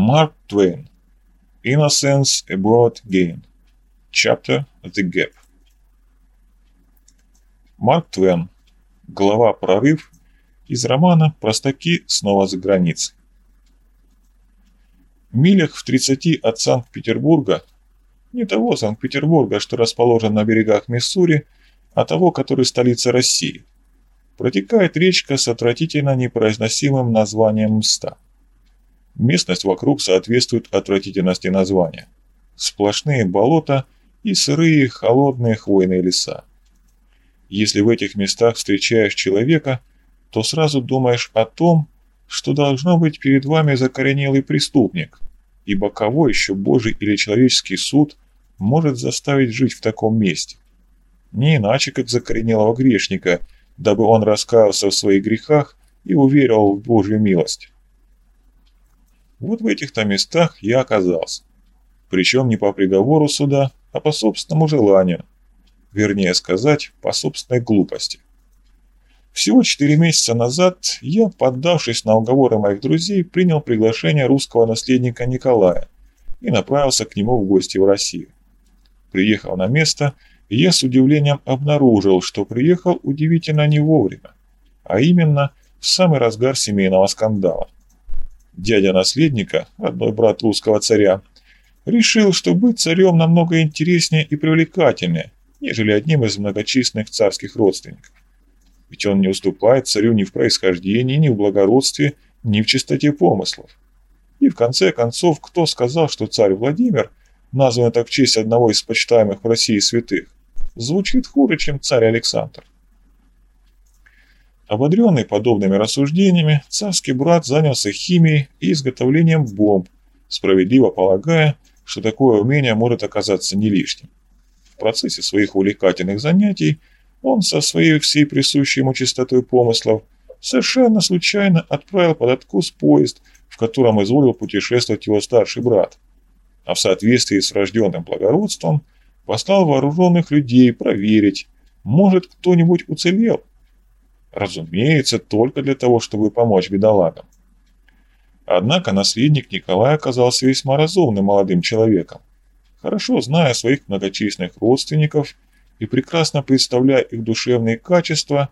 Mark Twain. Innocence Abroad Gain. Chapter The Gap. Марк Твен. Глава «Прорыв» из романа «Простаки снова за границей». Милях в 30 от Санкт-Петербурга, не того Санкт-Петербурга, что расположен на берегах Миссури, а того, который столица России, протекает речка с отвратительно непроизносимым названием Мста. Местность вокруг соответствует отвратительности названия. Сплошные болота и сырые, холодные хвойные леса. Если в этих местах встречаешь человека, то сразу думаешь о том, что должно быть перед вами закоренелый преступник, ибо кого еще Божий или человеческий суд может заставить жить в таком месте? Не иначе, как закоренелого грешника, дабы он раскаялся в своих грехах и уверовал в Божью милость. Вот в этих-то местах я оказался. Причем не по приговору суда, а по собственному желанию. Вернее сказать, по собственной глупости. Всего четыре месяца назад я, поддавшись на уговоры моих друзей, принял приглашение русского наследника Николая и направился к нему в гости в Россию. Приехав на место, я с удивлением обнаружил, что приехал удивительно не вовремя, а именно в самый разгар семейного скандала. Дядя наследника, родной брат русского царя, решил, что быть царем намного интереснее и привлекательнее, нежели одним из многочисленных царских родственников. Ведь он не уступает царю ни в происхождении, ни в благородстве, ни в чистоте помыслов. И в конце концов, кто сказал, что царь Владимир, назван так в честь одного из почитаемых в России святых, звучит хуже, чем царь Александр? Ободренный подобными рассуждениями, царский брат занялся химией и изготовлением бомб, справедливо полагая, что такое умение может оказаться не лишним. В процессе своих увлекательных занятий он со своей всей присущей ему чистотой помыслов совершенно случайно отправил под откус поезд, в котором изволил путешествовать его старший брат, а в соответствии с врожденным благородством послал вооруженных людей проверить, может кто-нибудь уцелел. Разумеется, только для того, чтобы помочь бедолагам. Однако наследник Николай оказался весьма разумным молодым человеком, хорошо зная своих многочисленных родственников и прекрасно представляя их душевные качества,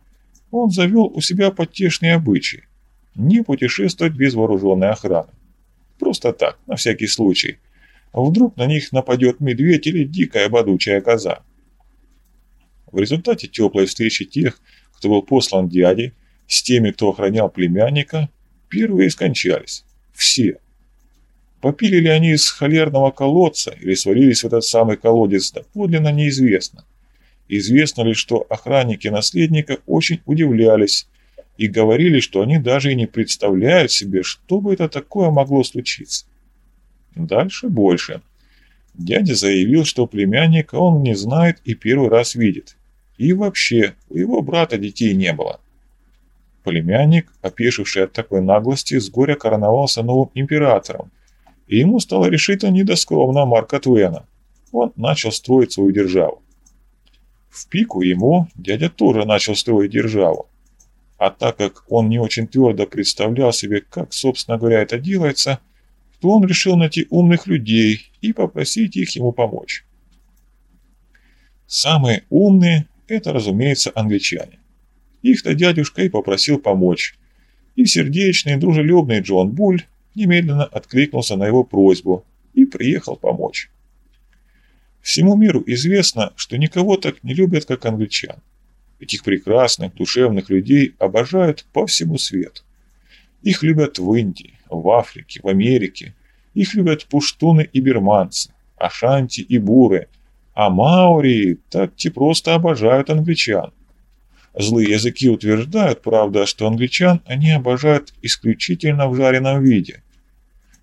он завел у себя потешные обычаи – не путешествовать без вооруженной охраны. Просто так, на всякий случай. Вдруг на них нападет медведь или дикая бодучая коза. В результате теплой встречи тех, кто был послан дядей, с теми, кто охранял племянника, первые скончались. Все. Попили ли они из холерного колодца или свалились в этот самый колодец, доподлинно неизвестно. Известно лишь, что охранники наследника очень удивлялись и говорили, что они даже и не представляют себе, что бы это такое могло случиться. Дальше больше. Дядя заявил, что племянника он не знает и первый раз видит. И вообще, у его брата детей не было. Племянник, опешивший от такой наглости, с горя короновался новым императором, и ему стало решительно не до скромного Марка Твена. Он начал строить свою державу. В пику ему дядя тоже начал строить державу. А так как он не очень твердо представлял себе, как, собственно говоря, это делается, то он решил найти умных людей и попросить их ему помочь. Самые умные – это, разумеется, англичане. Их-то дядюшка и попросил помочь. И сердечный, дружелюбный Джон Буль немедленно откликнулся на его просьбу и приехал помочь. Всему миру известно, что никого так не любят, как англичан. Этих прекрасных, душевных людей обожают по всему свету. Их любят в Индии, в Африке, в Америке. Их любят пуштуны и бирманцы, ашанти и буры. А маори так те просто обожают англичан. Злые языки утверждают, правда, что англичан они обожают исключительно в жареном виде –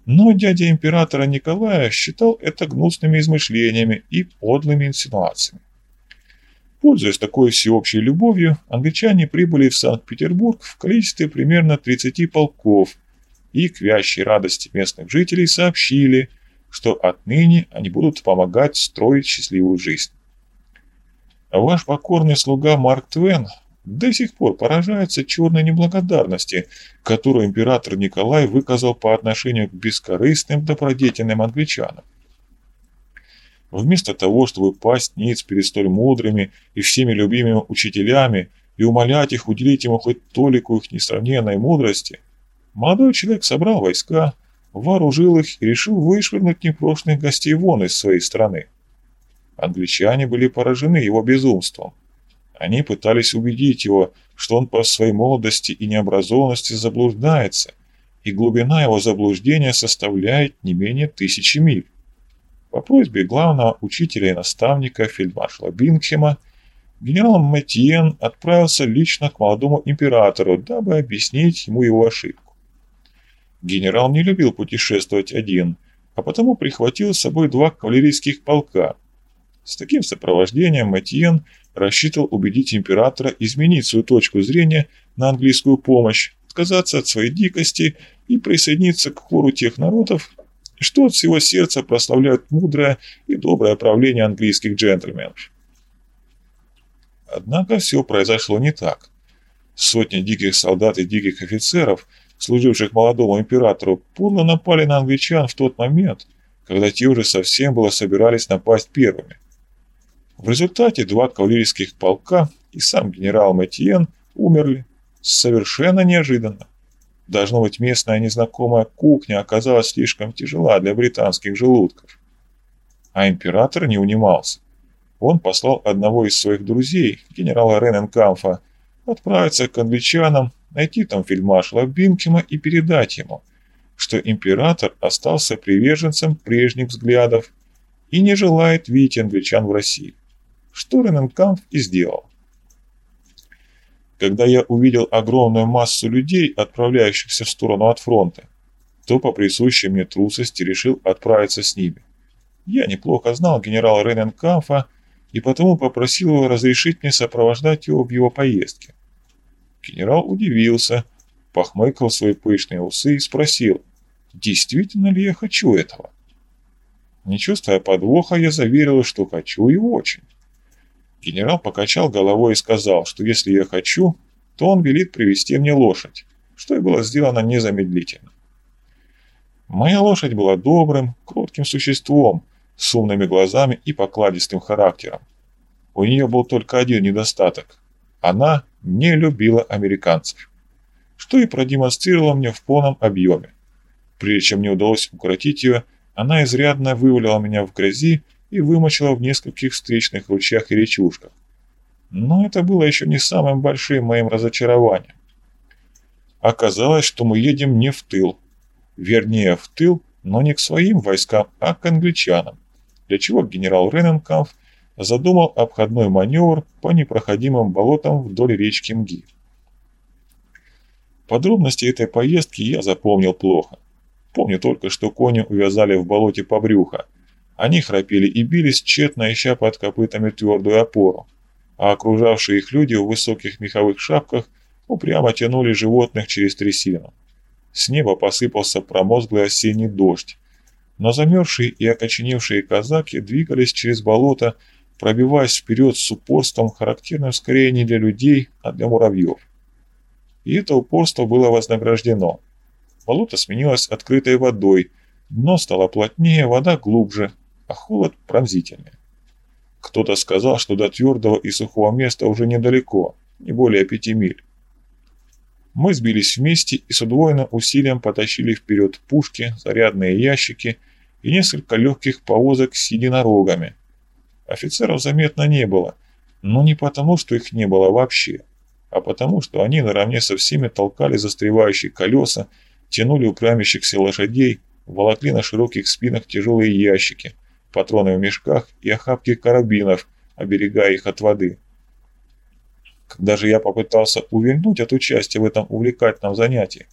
но дядя императора Николая считал это гнусными измышлениями и подлыми инсинуациями. Пользуясь такой всеобщей любовью, англичане прибыли в Санкт-Петербург в количестве примерно 30 полков и к вящей радости местных жителей сообщили, что отныне они будут помогать строить счастливую жизнь. Ваш покорный слуга Марк Твен до сих пор поражаются черной неблагодарности, которую император Николай выказал по отношению к бескорыстным добродетельным англичанам. Вместо того, чтобы пасть ниц перед столь мудрыми и всеми любимыми учителями и умолять их уделить ему хоть толику их несравненной мудрости, молодой человек собрал войска, вооружил их и решил вышвырнуть непрошенных гостей вон из своей страны. Англичане были поражены его безумством. Они пытались убедить его, что он по своей молодости и необразованности заблуждается, и глубина его заблуждения составляет не менее тысячи миль. По просьбе главного учителя и наставника фельдмаршала Бингхема генерал Матьен отправился лично к молодому императору, дабы объяснить ему его ошибку. Генерал не любил путешествовать один, а потому прихватил с собой два кавалерийских полка. С таким сопровождением Матьен рассчитывал убедить императора изменить свою точку зрения на английскую помощь, отказаться от своей дикости и присоединиться к хору тех народов, что от всего сердца прославляют мудрое и доброе правление английских джентльменов. Однако все произошло не так. Сотни диких солдат и диких офицеров, служивших молодому императору, подло напали на англичан в тот момент, когда те уже совсем было собирались напасть первыми. В результате два кавалерийских полка и сам генерал Матьен умерли совершенно неожиданно. Должно быть, местная незнакомая кухня оказалась слишком тяжела для британских желудков. А император не унимался. Он послал одного из своих друзей, генерала Рененкамфа, отправиться к англичанам, найти там фельдмаршала Бинкема и передать ему, что император остался приверженцем прежних взглядов и не желает видеть англичан в России. Что Рененкамф и сделал. Когда я увидел огромную массу людей, отправляющихся в сторону от фронта, то по присущей мне трусости решил отправиться с ними. Я неплохо знал генерала Рененкамфа и потому попросил его разрешить мне сопровождать его в его поездке. Генерал удивился, похмыкал свои пышные усы и спросил, действительно ли я хочу этого. Не чувствуя подвоха, я заверил, что хочу и очень. Генерал покачал головой и сказал, что если я хочу, то он велит привести мне лошадь, что и было сделано незамедлительно. Моя лошадь была добрым, кротким существом, с умными глазами и покладистым характером. У нее был только один недостаток. Она не любила американцев, что и продемонстрировала мне в полном объеме. Прежде чем мне удалось укротить ее, она изрядно вывалила меня в грязи и вымочила в нескольких встречных ручьях и речушках. Но это было еще не самым большим моим разочарованием. Оказалось, что мы едем не в тыл. Вернее, в тыл, но не к своим войскам, а к англичанам, для чего генерал Рененкамф задумал обходной маневр по непроходимым болотам вдоль речки Мги. Подробности этой поездки я запомнил плохо. Помню только, что кони увязали в болоте по брюхо, они храпели и бились, тщетно ища под копытами твердую опору, а окружавшие их люди в высоких меховых шапках упрямо тянули животных через трясину. С неба посыпался промозглый осенний дождь, но замерзшие и окоченевшие казаки двигались через болото, пробиваясь вперед с упорством, характерным скорее не для людей, а для муравьев. И это упорство было вознаграждено. Болото сменилось открытой водой, дно стало плотнее, вода глубже, а холод пронзительный. Кто-то сказал, что до твердого и сухого места уже недалеко, не более пяти миль. Мы сбились вместе и с удвоенным усилием потащили вперед пушки, зарядные ящики и несколько легких повозок с единорогами. Офицеров заметно не было, но не потому, что их не было вообще, а потому, что они наравне со всеми толкали застревающие колеса, тянули упрямящихся лошадей, волокли на широких спинах тяжелые ящики – патроны в мешках и охапки карабинов, оберегая их от воды. Когда же я попытался увильнуть от участия в этом увлекательном занятии,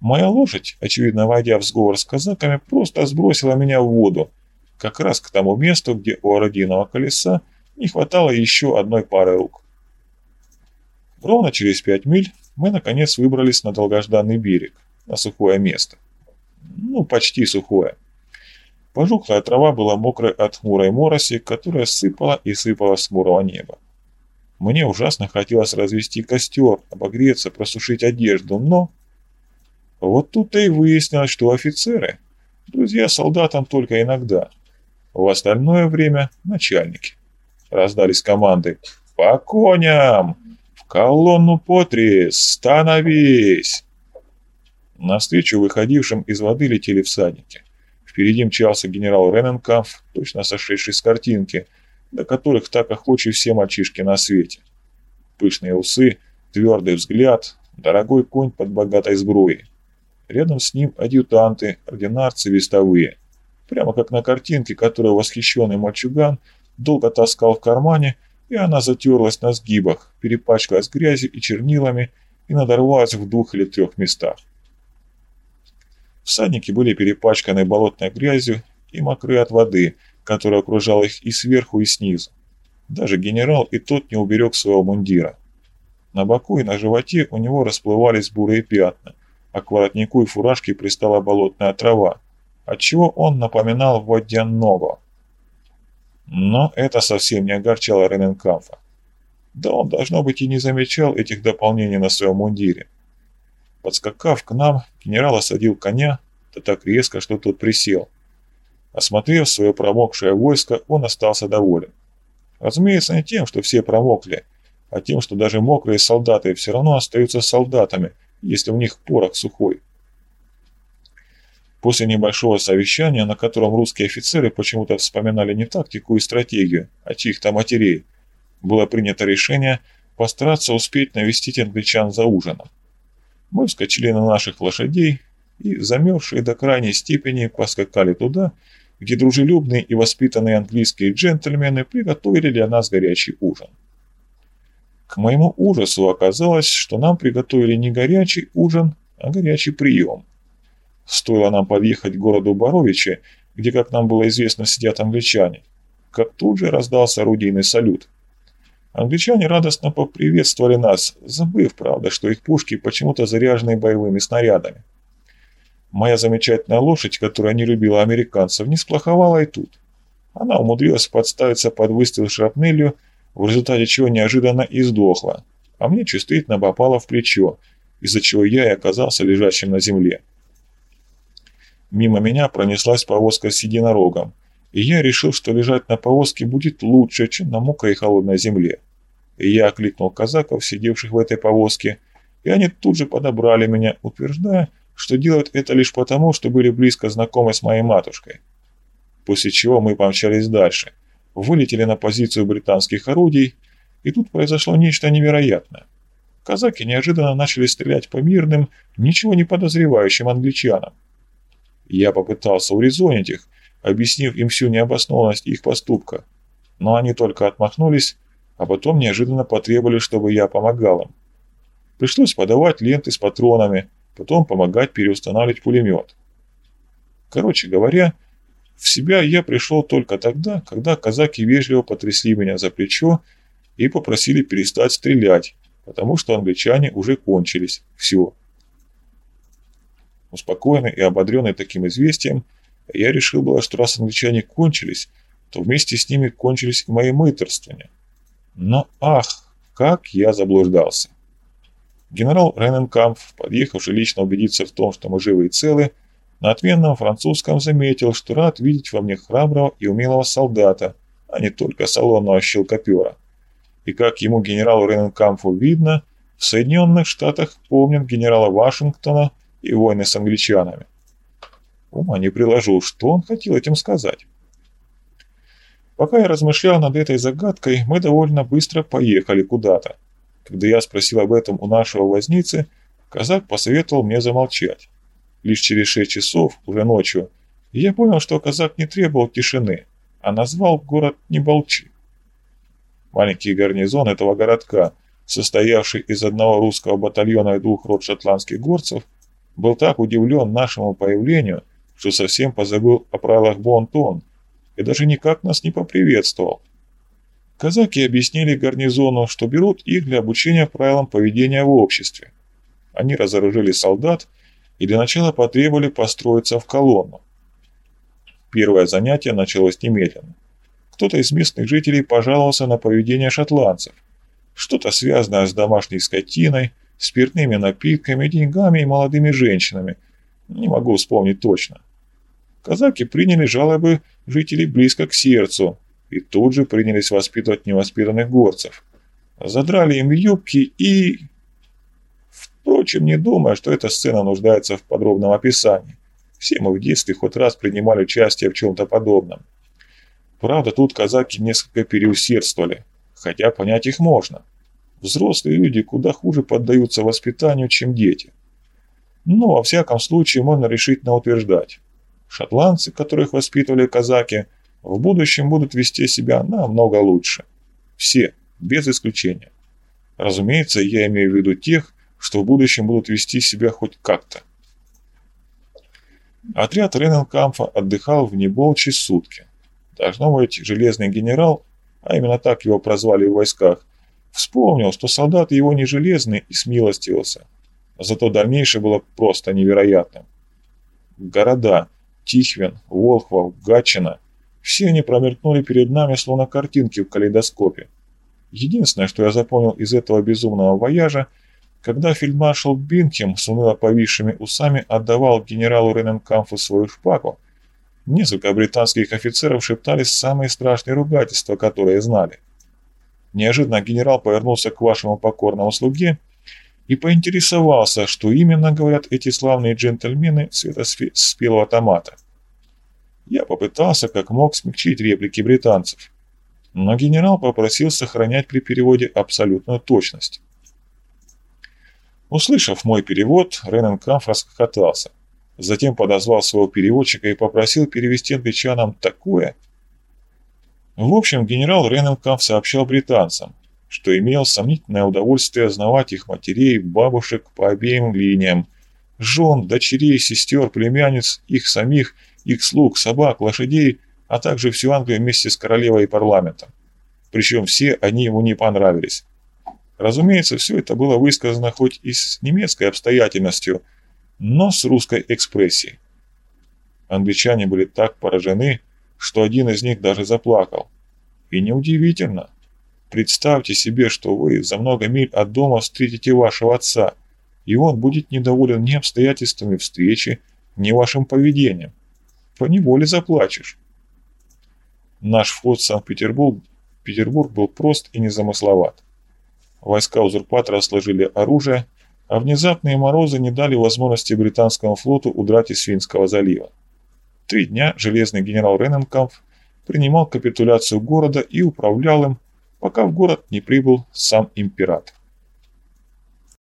моя лошадь, очевидно войдя в сговор с казаками, просто сбросила меня в воду, как раз к тому месту, где у орудийного колеса не хватало еще одной пары рук. Ровно через пять миль мы наконец выбрались на долгожданный берег, на сухое место. Ну, почти сухое. Пожухлая трава была мокрой от хмурой мороси, которая сыпала и сыпала с хмурого неба. Мне ужасно хотелось развести костер, обогреться, просушить одежду, но... Вот тут-то и выяснилось, что офицеры – друзья солдатам только иногда. В остальное время – начальники. Раздались команды «По коням! В колонну по три! Становись!» Навстречу выходившим из воды летели всадники. Впереди мчался генерал Рененкамф, точно сошедший с картинки – до которых так охочи все мальчишки на свете. Пышные усы, твердый взгляд, дорогой конь под богатой сбруей. Рядом с ним адъютанты, ординарцы, вестовые. Прямо как на картинке, которую восхищенный мальчуган долго таскал в кармане, и она затерлась на сгибах, перепачкалась грязью и чернилами и надорвалась в двух или трех местах. Всадники были перепачканы болотной грязью и мокрые от воды – который окружал их и сверху, и снизу. Даже генерал и тот не уберег своего мундира. На боку и на животе у него расплывались бурые пятна, а к воротнику и фуражке пристала болотная трава, отчего он напоминал водяного. Но это совсем не огорчало Рененкамфа. Да он, должно быть, и не замечал этих дополнений на своем мундире. Подскакав к нам, генерал осадил коня, да так резко, что тот присел – Осмотрев свое промокшее войско, он остался доволен. Разумеется, не тем, что все промокли, а тем, что даже мокрые солдаты все равно остаются солдатами, если у них порох сухой. После небольшого совещания, на котором русские офицеры почему-то вспоминали не тактику и стратегию, а чьих-то матерей, было принято решение постараться успеть навестить англичан за ужином. Мы вскочили на наших лошадей и, замерзшие до крайней степени, поскакали туда, где дружелюбные и воспитанные английские джентльмены приготовили для нас горячий ужин. К моему ужасу оказалось, что нам приготовили не горячий ужин, а горячий прием. Стоило нам подъехать к городу Боровичи, где, как нам было известно, сидят англичане, как тут же раздался орудийный салют. Англичане радостно поприветствовали нас, забыв, правда, что их пушки почему-то заряжены боевыми снарядами. Моя замечательная лошадь, которая не любила американцев, не сплоховала и тут. Она умудрилась подставиться под выстрел шрапнелью, в результате чего неожиданно и сдохла, а мне чувствительно попала в плечо, из-за чего я и оказался лежащим на земле. Мимо меня пронеслась повозка с единорогом, и я решил, что лежать на повозке будет лучше, чем на мокрой и холодной земле. И я окликнул казаков, сидевших в этой повозке, и они тут же подобрали меня, утверждая, что делают это лишь потому, что были близко знакомы с моей матушкой. После чего мы помчались дальше, вылетели на позицию британских орудий, и тут произошло нечто невероятное. Казаки неожиданно начали стрелять по мирным, ничего не подозревающим англичанам. Я попытался урезонить их, объяснив им всю необоснованность их поступка, но они только отмахнулись, а потом неожиданно потребовали, чтобы я помогал им. Пришлось подавать ленты с патронами, потом помогать переустанавливать пулемет. Короче говоря, в себя я пришел только тогда, когда казаки вежливо потрясли меня за плечо и попросили перестать стрелять, потому что англичане уже кончились. Все. Успокоенный и ободренный таким известием, я решил было, что раз англичане кончились, то вместе с ними кончились и мои мыторствования. Но ах, как я заблуждался. Генерал Рененкамп, подъехавший лично убедиться в том, что мы живы и целы, на отменном французском заметил, что рад видеть во мне храброго и умелого солдата, а не только салонного щелкопера. И как ему генералу Рененкампу видно, в Соединенных Штатах помнят генерала Вашингтона и войны с англичанами. Ума не приложу, что он хотел этим сказать. Пока я размышлял над этой загадкой, мы довольно быстро поехали куда-то. Когда я спросил об этом у нашего возницы, казак посоветовал мне замолчать. Лишь через шесть часов, уже ночью, я понял, что казак не требовал тишины, а назвал город Неболчи. Маленький гарнизон этого городка, состоявший из одного русского батальона и двух рот шотландских горцев, был так удивлен нашему появлению, что совсем позабыл о правилах Бонтон и даже никак нас не поприветствовал. Казаки объяснили гарнизону, что берут их для обучения правилам поведения в обществе. Они разоружили солдат и для начала потребовали построиться в колонну. Первое занятие началось немедленно. Кто-то из местных жителей пожаловался на поведение шотландцев. Что-то связанное с домашней скотиной, спиртными напитками, деньгами и молодыми женщинами. Не могу вспомнить точно. Казаки приняли жалобы жителей близко к сердцу и тут же принялись воспитывать невоспитанных горцев. Задрали им юбки и... Впрочем, не думая, что эта сцена нуждается в подробном описании. Все мы в детстве хоть раз принимали участие в чем-то подобном. Правда, тут казаки несколько переусердствовали, хотя понять их можно. Взрослые люди куда хуже поддаются воспитанию, чем дети. Но, во всяком случае, можно решительно утверждать. Шотландцы, которых воспитывали казаки, в будущем будут вести себя намного лучше. Все, без исключения. Разумеется, я имею в виду тех, что в будущем будут вести себя хоть как-то. Отряд Рененкамфа отдыхал в Неболче сутки. Должно быть, железный генерал, а именно так его прозвали в войсках, вспомнил, что солдат его не железный и смилостивился. Зато дальнейшее было просто невероятным. Города Тихвин, Волхвов, Гатчина – все они промелькнули перед нами, словно картинки в калейдоскопе. Единственное, что я запомнил из этого безумного вояжа – когда фельдмаршал Бинкем с уныло повисшими усами отдавал генералу Рененкамфу свою шпагу, несколько британских офицеров шептались самые страшные ругательства, которые знали. Неожиданно генерал повернулся к вашему покорному слуге и поинтересовался, что именно говорят эти славные джентльмены светоспелого томата. Я попытался как мог смягчить реплики британцев, но генерал попросил сохранять при переводе абсолютную точность. Услышав мой перевод, Рененкамф расхохотался. Затем подозвал своего переводчика и попросил перевести англичанам такое. В общем, генерал Рененкамф сообщал британцам, что имел сомнительное удовольствие знавать их матерей, бабушек по обеим линиям, жен, дочерей, сестер, племянниц, их самих, их слуг, собак, лошадей, а также всю Англию вместе с королевой и парламентом. Причем все они ему не понравились. Разумеется, все это было высказано хоть и с немецкой обстоятельностью, но с русской экспрессией. Англичане были так поражены, что один из них даже заплакал. И неудивительно. Представьте себе, что вы за много миль от дома встретите вашего отца, и он будет недоволен ни обстоятельствами встречи, ни вашим поведением. Поневоле заплачешь. Наш вход в Санкт-Петербург Петербург был прост и незамысловат. Войска узурпатора сложили оружие, а внезапные морозы не дали возможности британскому флоту удрать из Финского залива. Три дня железный генерал Рененкамп принимал капитуляцию города и управлял им, пока в город не прибыл сам император.